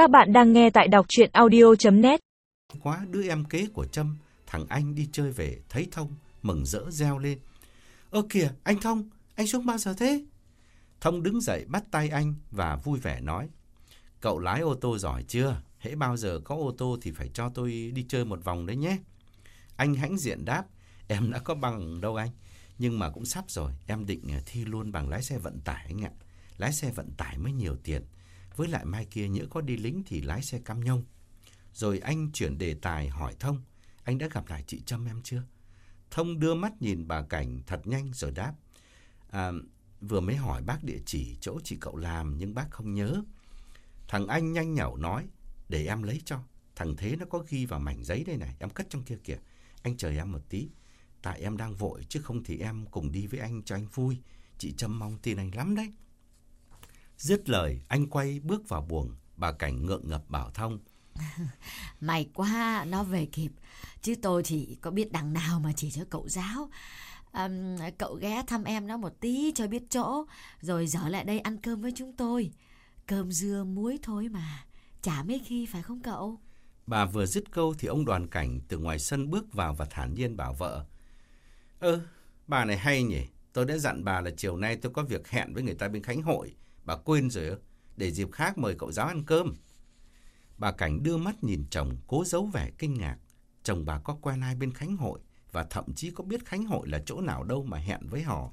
Các bạn đang nghe tại đọc chuyện audio.net Quá đứa em kế của Trâm, thằng anh đi chơi về, thấy Thông, mừng rỡ reo lên. Ơ kìa, anh Thông, anh xuống bao giờ thế? Thông đứng dậy bắt tay anh và vui vẻ nói. Cậu lái ô tô giỏi chưa? Hễ bao giờ có ô tô thì phải cho tôi đi chơi một vòng đấy nhé. Anh hãnh diện đáp, em đã có bằng đâu anh. Nhưng mà cũng sắp rồi, em định thi luôn bằng lái xe vận tải anh ạ. Lái xe vận tải mới nhiều tiền. Với lại mai kia nhỡ có đi lính thì lái xe cam nhông. Rồi anh chuyển đề tài hỏi Thông, anh đã gặp lại chị Trâm em chưa? Thông đưa mắt nhìn bà Cảnh thật nhanh rồi đáp. À, vừa mới hỏi bác địa chỉ chỗ chị cậu làm nhưng bác không nhớ. Thằng anh nhanh nhảu nói, để em lấy cho. Thằng Thế nó có ghi vào mảnh giấy đây này, em cất trong kia kìa. Anh chờ em một tí, tại em đang vội chứ không thì em cùng đi với anh cho anh vui. Chị Trâm mong tin anh lắm đấy. Dứt lời, anh quay bước vào buồng, bà Cảnh ngượng ngập bảo Thông. May quá, nó về kịp. Chứ tôi thì có biết đằng nào mà chỉ cho cậu giáo. À, cậu ghé thăm em nó một tí cho biết chỗ, rồi dở lại đây ăn cơm với chúng tôi. Cơm dưa muối thôi mà, chả mấy khi phải không cậu? Bà vừa dứt câu thì ông đoàn cảnh từ ngoài sân bước vào và thản nhiên bảo vợ. Ơ, bà này hay nhỉ, tôi đã dặn bà là chiều nay tôi có việc hẹn với người ta bên Khánh Hội. Bà quên rồi ư, để dịp khác mời cậu giáo ăn cơm. Bà Cảnh đưa mắt nhìn chồng, cố giấu vẻ kinh ngạc. Chồng bà có quen ai bên Khánh Hội và thậm chí có biết Khánh Hội là chỗ nào đâu mà hẹn với họ.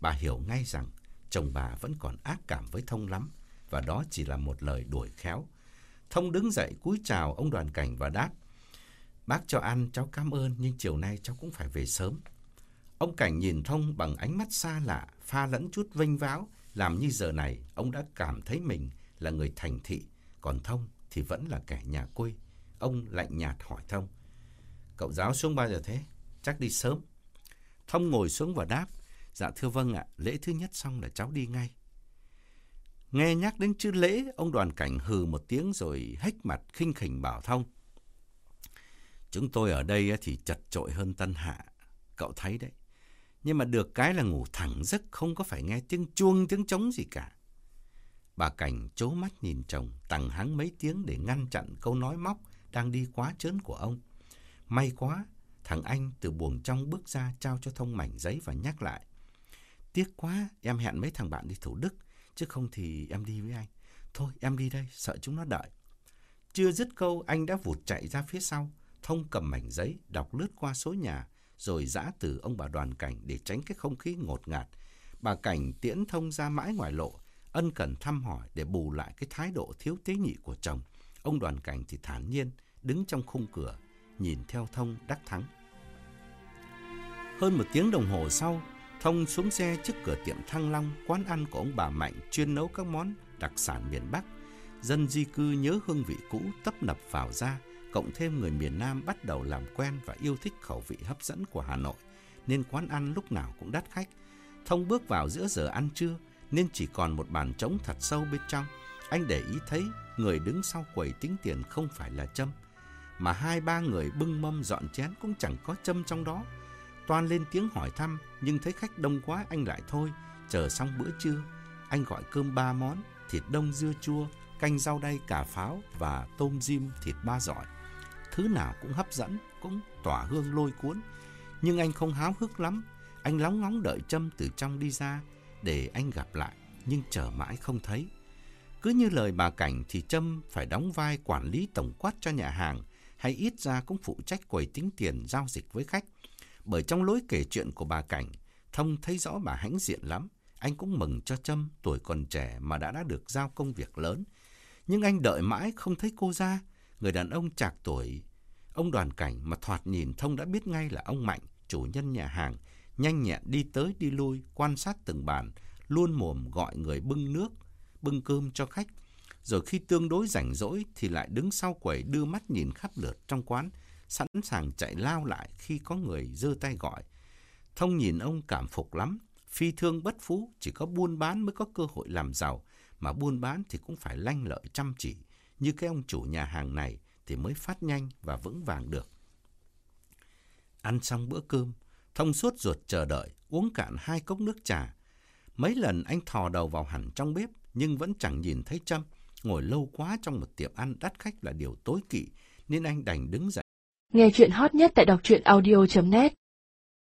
Bà hiểu ngay rằng chồng bà vẫn còn ác cảm với Thông lắm và đó chỉ là một lời đuổi khéo. Thông đứng dậy cúi chào ông đoàn cảnh và đáp. Bác cho ăn cháu cảm ơn nhưng chiều nay cháu cũng phải về sớm. Ông Cảnh nhìn Thông bằng ánh mắt xa lạ, pha lẫn chút vinh váo, làm như giờ này ông đã cảm thấy mình là người thành thị, còn Thông thì vẫn là kẻ nhà quê. Ông lạnh nhạt hỏi Thông. Cậu giáo xuống bao giờ thế? Chắc đi sớm. Thông ngồi xuống và đáp. Dạ thưa vâng ạ, lễ thứ nhất xong là cháu đi ngay. Nghe nhắc đến chữ lễ, ông đoàn cảnh hừ một tiếng rồi hách mặt khinh khỉnh bảo Thông. Chúng tôi ở đây thì chật trội hơn Tân Hạ. Cậu thấy đấy. Nhưng mà được cái là ngủ thẳng giấc không có phải nghe tiếng chuông tiếng trống gì cả. Bà Cảnh chố mắt nhìn chồng, tằng hắng mấy tiếng để ngăn chặn câu nói móc đang đi quá trớn của ông. May quá, thằng anh từ buồng trong bước ra trao cho Thông mảnh giấy và nhắc lại. Tiếc quá, em hẹn mấy thằng bạn đi Thủ Đức, chứ không thì em đi với anh. Thôi, em đi đây, sợ chúng nó đợi. Chưa dứt câu, anh đã vụt chạy ra phía sau. Thông cầm mảnh giấy, đọc lướt qua số nhà, rồi dã từ ông bà đoàn cảnh để tránh cái không khí ngột ngạt. Bà cảnh tiễn Thông ra mãi ngoài lộ, ân cần thăm hỏi để bù lại cái thái độ thiếu tế nhị của chồng. Ông đoàn cảnh thì thản nhiên, đứng trong khung cửa, nhìn theo Thông đắc thắng. Hơn một tiếng đồng hồ sau, Thông xuống xe trước cửa tiệm Thăng Long, quán ăn của ông bà Mạnh chuyên nấu các món đặc sản miền Bắc. Dân di cư nhớ hương vị cũ tấp nập vào ra, cộng thêm người miền Nam bắt đầu làm quen và yêu thích khẩu vị hấp dẫn của Hà Nội, nên quán ăn lúc nào cũng đắt khách. Thông bước vào giữa giờ ăn trưa, nên chỉ còn một bàn trống thật sâu bên trong. Anh để ý thấy người đứng sau quầy tính tiền không phải là Trâm, mà hai ba người bưng mâm dọn chén cũng chẳng có Trâm trong đó. Toan lên tiếng hỏi thăm, nhưng thấy khách đông quá anh lại thôi, chờ xong bữa trưa. Anh gọi cơm ba món, thịt đông dưa chua, canh rau đay cà pháo và tôm diêm thịt ba giỏi. Thứ nào cũng hấp dẫn, cũng tỏa hương lôi cuốn. Nhưng anh không háo hức lắm, anh lóng ngóng đợi Trâm từ trong đi ra để anh gặp lại, nhưng chờ mãi không thấy. Cứ như lời bà Cảnh thì Trâm phải đóng vai quản lý tổng quát cho nhà hàng, hay ít ra cũng phụ trách quầy tính tiền giao dịch với khách. Bởi trong lối kể chuyện của bà Cảnh, Thông thấy rõ bà hãnh diện lắm. Anh cũng mừng cho Trâm tuổi còn trẻ mà đã đã được giao công việc lớn. Nhưng anh đợi mãi không thấy cô ra. Người đàn ông chạc tuổi, ông đoàn cảnh mà thoạt nhìn Thông đã biết ngay là ông Mạnh, chủ nhân nhà hàng, nhanh nhẹn đi tới đi lui, quan sát từng bàn, luôn mồm gọi người bưng nước, bưng cơm cho khách. Rồi khi tương đối rảnh rỗi thì lại đứng sau quầy đưa mắt nhìn khắp lượt trong quán, sẵn sàng chạy lao lại khi có người giơ tay gọi. Thông nhìn ông cảm phục lắm, phi thương bất phú, chỉ có buôn bán mới có cơ hội làm giàu, mà buôn bán thì cũng phải lanh lợi chăm chỉ, như cái ông chủ nhà hàng này thì mới phát nhanh và vững vàng được. Ăn xong bữa cơm, Thông suốt ruột chờ đợi, uống cạn hai cốc nước trà. Mấy lần anh thò đầu vào hẳn trong bếp, nhưng vẫn chẳng nhìn thấy Trâm. Ngồi lâu quá trong một tiệm ăn đắt khách là điều tối kỵ, nên anh đành đứng dậy. Nghe chuyện hot nhất tại đọc truyện audio.net